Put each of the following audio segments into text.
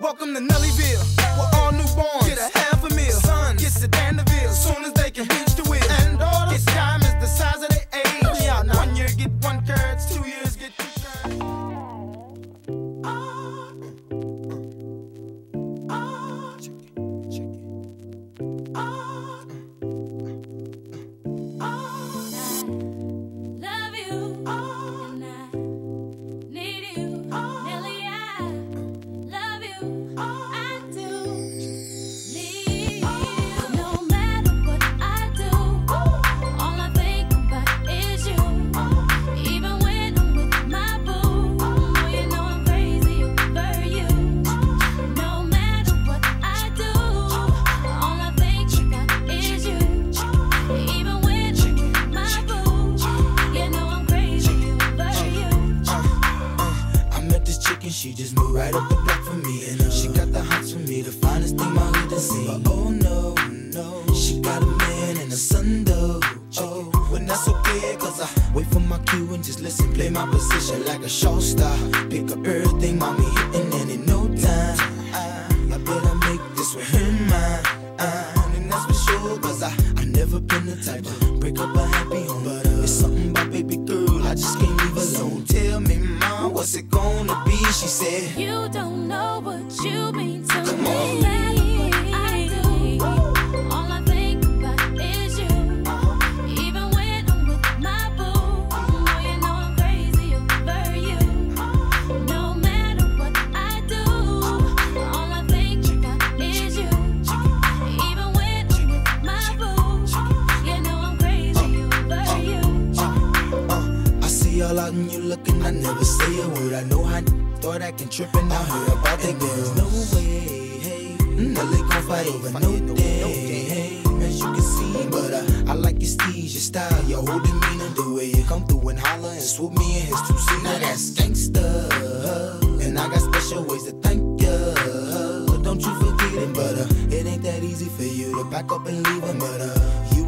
Welcome to Nellyville, where all newborns get a half a meal. Son gets to Danville, soon as they can reach listen, play my position like a show star. Pick up everything, mommy hitting, and in no time, I, I better make this with him mine. And that's for sure, cause I, I never been the type to break up a happy home. But uh, it's something about baby girl, I just can't leave alone. So Tell me, mom, what's it gonna be? She said, You don't know what you mean to Come me. on. All out and you looking, I never say a word. I know how thought I can trip and I heard about the girls. No way, hey, Nelly gon' fight over no day, hey, as you can see. But uh, I like your steez, your style, your whole demeanor, the way you come through and holler and swoop me in his two seat. Now that's gangsta, and I got special ways to thank ya. Don't you forget it, but uh, it ain't that easy for you to back up and leave him. But uh, you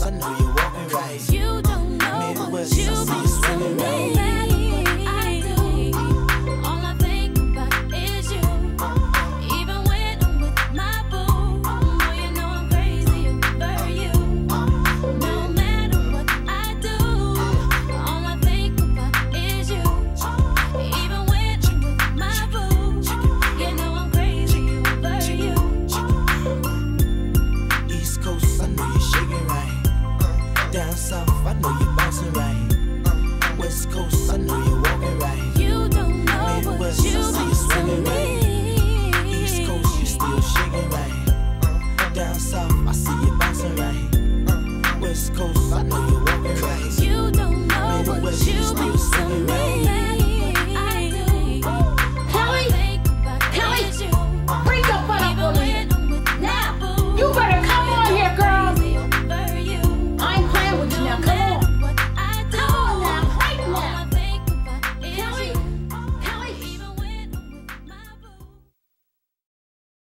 I know you walking right. You don't know what you been swimming me.